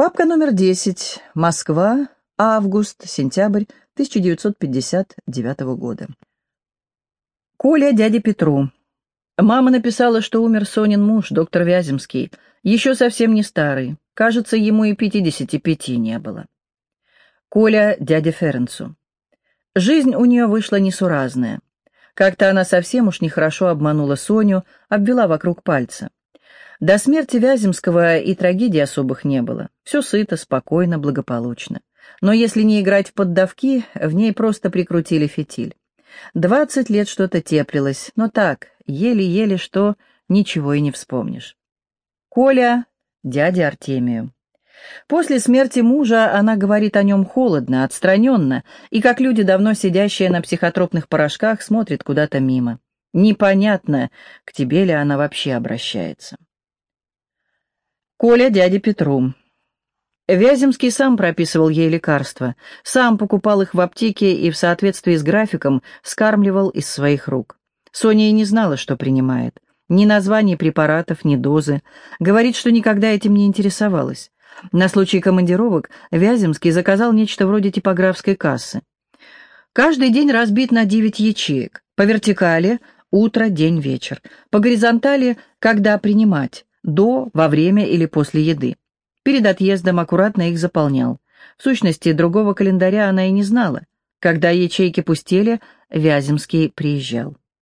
Папка номер 10. Москва. Август-сентябрь 1959 года. Коля дяде Петру. Мама написала, что умер Сонин муж, доктор Вяземский, еще совсем не старый. Кажется, ему и 55 не было. Коля дяде Ференцу. Жизнь у нее вышла несуразная. Как-то она совсем уж нехорошо обманула Соню, обвела вокруг пальца. До смерти Вяземского и трагедий особых не было. Все сыто, спокойно, благополучно. Но если не играть в поддавки, в ней просто прикрутили фитиль. Двадцать лет что-то теплилось, но так, еле-еле что, ничего и не вспомнишь. Коля, дядя Артемию. После смерти мужа она говорит о нем холодно, отстраненно, и как люди, давно сидящие на психотропных порошках, смотрит куда-то мимо. Непонятно, к тебе ли она вообще обращается. Коля дяде Петру. Вяземский сам прописывал ей лекарства, сам покупал их в аптеке и в соответствии с графиком скармливал из своих рук. Соня и не знала, что принимает. Ни названий препаратов, ни дозы. Говорит, что никогда этим не интересовалась. На случай командировок Вяземский заказал нечто вроде типографской кассы. Каждый день разбит на девять ячеек. По вертикали – утро, день, вечер. По горизонтали – когда принимать до, во время или после еды. Перед отъездом аккуратно их заполнял. В сущности, другого календаря она и не знала. Когда ячейки пустели, Вяземский приезжал.